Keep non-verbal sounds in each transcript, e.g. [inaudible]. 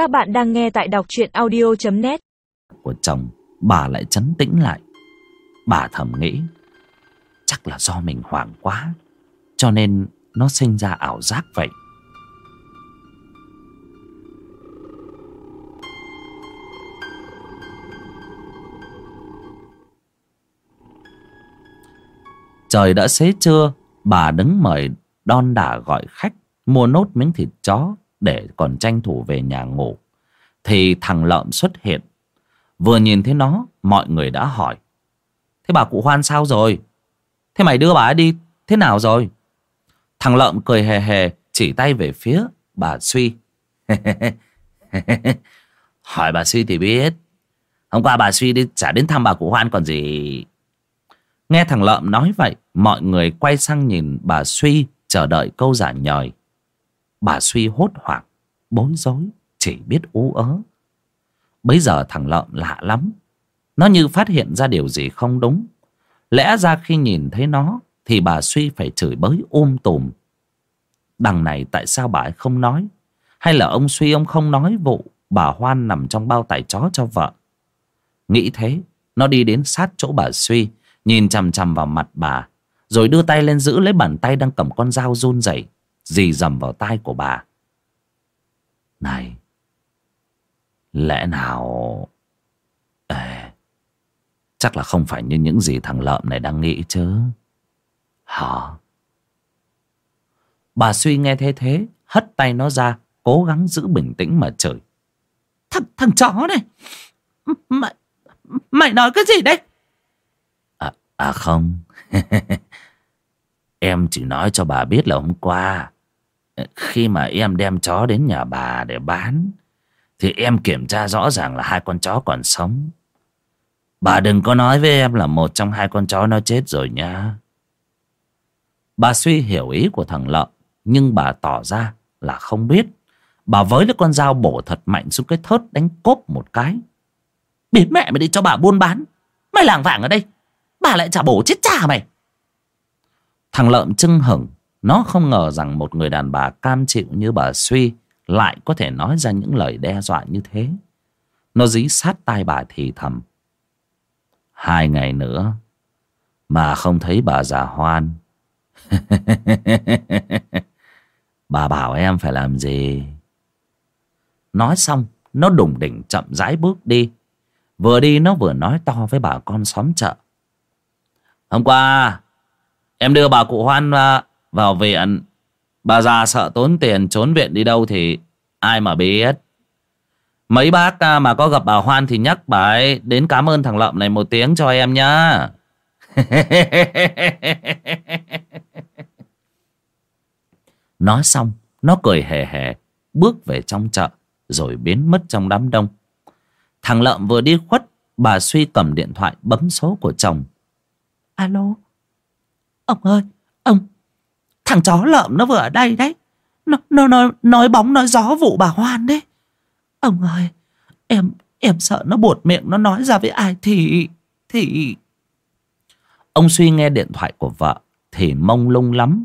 Các bạn đang nghe tại đọc truyện audio.net Của chồng, bà lại chấn tĩnh lại. Bà thầm nghĩ, Chắc là do mình hoảng quá, Cho nên nó sinh ra ảo giác vậy. Trời đã xế trưa, Bà đứng mời đon đả gọi khách, Mua nốt miếng thịt chó. Để còn tranh thủ về nhà ngủ. Thì thằng lợm xuất hiện. Vừa nhìn thấy nó, Mọi người đã hỏi. Thế bà cụ Hoan sao rồi? Thế mày đưa bà ấy đi, thế nào rồi? Thằng lợm cười hề hề, Chỉ tay về phía bà Suy. [laughs] Hỏi bà Suy thì biết. Hôm qua bà Suy đi trả đến thăm bà cụ Hoan còn gì. Nghe thằng lợm nói vậy, Mọi người quay sang nhìn bà Suy Chờ đợi câu giả nhời Bà Suy hốt hoảng, Bối rối, Chỉ biết ú ớ. Bây giờ thằng lợm lạ lắm. Nó như phát hiện ra điều gì không đúng. Lẽ ra khi nhìn thấy nó, Thì bà Suy phải chửi bới um tùm. Đằng này tại sao bà ấy không nói? Hay là ông Suy ông không nói vụ Bà Hoan nằm trong bao tải chó cho vợ? Nghĩ thế, Nó đi đến sát chỗ bà Suy, Nhìn chằm chằm vào mặt bà, Rồi đưa tay lên giữ lấy bàn tay đang cầm con dao run rẩy. Dì dầm vào tai của bà. Này Lẽ nào Ê, Chắc là không phải như những gì thằng lợm này đang nghĩ chứ? Hả? Bà suy nghe thế thế Hất tay nó ra Cố gắng giữ bình tĩnh mà chửi. Thằng, thằng chó này! Mày, mày nói cái gì đấy À, à không. [laughs] Em chỉ nói cho bà biết là hôm qua ờ, Khi mà em đem chó đến nhà bà để bán, Thì em kiểm tra rõ ràng là hai con chó còn sống. Bà đừng có nói với em là một trong hai con chó nó chết rồi nha. Bà suy hiểu ý của thằng lợn, Nhưng bà tỏ ra là không biết. Bà với lấy con dao bổ thật mạnh xuống cái thớt đánh cốp một cái. Biết mẹ mày đi cho bà buôn bán. Mày làng vàng ở đây. Bà lại trả bổ chết cha mày. Thằng lợm chưng hửng, Nó không ngờ rằng một người đàn bà cam chịu như bà Suy Lại có thể nói ra những lời đe dọa như thế. Nó dí sát tai bà thì thầm, Hai ngày nữa Mà không thấy bà già hoan. [laughs] Bà bảo em phải làm gì? Nói xong, Nó đùng đỉnh chậm rãi bước đi. Vừa đi, nó vừa nói to với bà con xóm chợ, Hôm qua Em đưa bà cụ Hoan à, vào viện Bà già sợ tốn tiền trốn viện đi đâu thì ai mà biết Mấy bác à, mà có gặp bà Hoan thì nhắc bà ấy đến cảm ơn thằng Lợm này một tiếng cho em nhá. [laughs] Nói xong, nó cười hề hề, bước về trong chợ, rồi biến mất trong đám đông. Thằng Lợm vừa đi khuất, bà Suy cầm điện thoại bấm số của chồng. Alo, ông ơi, ông, thằng chó Lợm nó vừa ở đây đấy. Nó, nó, nó nói bóng nói gió vụ bà Hoan đấy. Ông ơi, em em sợ nó buột miệng nó nói ra với ai thì thì Ông suy nghe điện thoại của vợ thì mông lung lắm.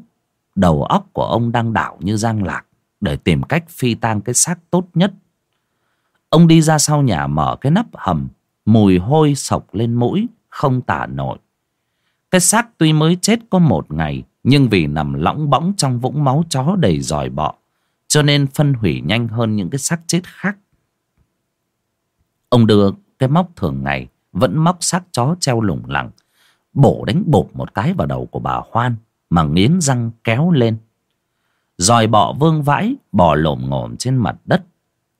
Đầu óc của ông đang đảo như giang lạc để tìm cách phi tang cái xác tốt nhất. Ông đi ra sau nhà mở cái nắp hầm, mùi hôi sộc lên mũi, không tả nổi. Cái xác tuy mới chết có một ngày, nhưng vì nằm lõng bõng trong vũng máu chó đầy dòi bọ, cho nên phân hủy nhanh hơn những cái xác chết khác. Ông đưa cái móc thường ngày Vẫn móc xác chó treo lủng lẳng Bổ đánh bột một cái vào đầu của bà Hoan Mà nghiến răng kéo lên. Dòi bọ vương vãi Bò lổm ngổm trên mặt đất.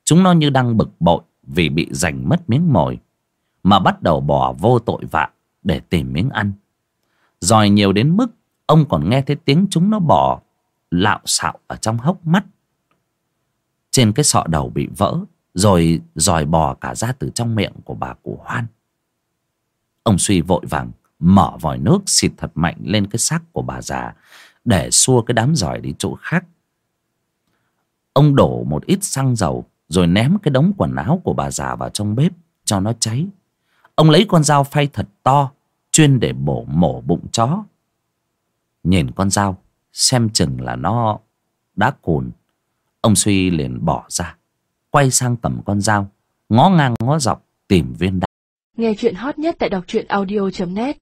Chúng nó như đang bực bội Vì bị giành mất miếng mồi Mà bắt đầu bò vô tội vạ Để tìm miếng ăn rồi nhiều đến mức Ông còn nghe thấy tiếng chúng nó bò, Lạo xạo ở trong hốc mắt. Trên cái sọ đầu bị vỡ, rồi dòi bò cả ra từ trong miệng của bà cụ Hoan. Ông suy vội vàng, Mở vòi nước xịt thật mạnh lên cái xác của bà già, Để xua cái đám giỏi đi chỗ khác. Ông đổ một ít xăng dầu, Rồi ném cái đống quần áo của bà già vào trong bếp, Cho nó cháy. Ông lấy con dao phay thật to Chuyên để bổ mổ bụng chó. Nhìn con dao, Xem chừng là nó đã cùn. Ông suy liền bỏ ra, quay sang cầm con dao, ngó ngang ngó dọc tìm viên đá Nghe chuyện hot nhất tại đọc truyện audio.net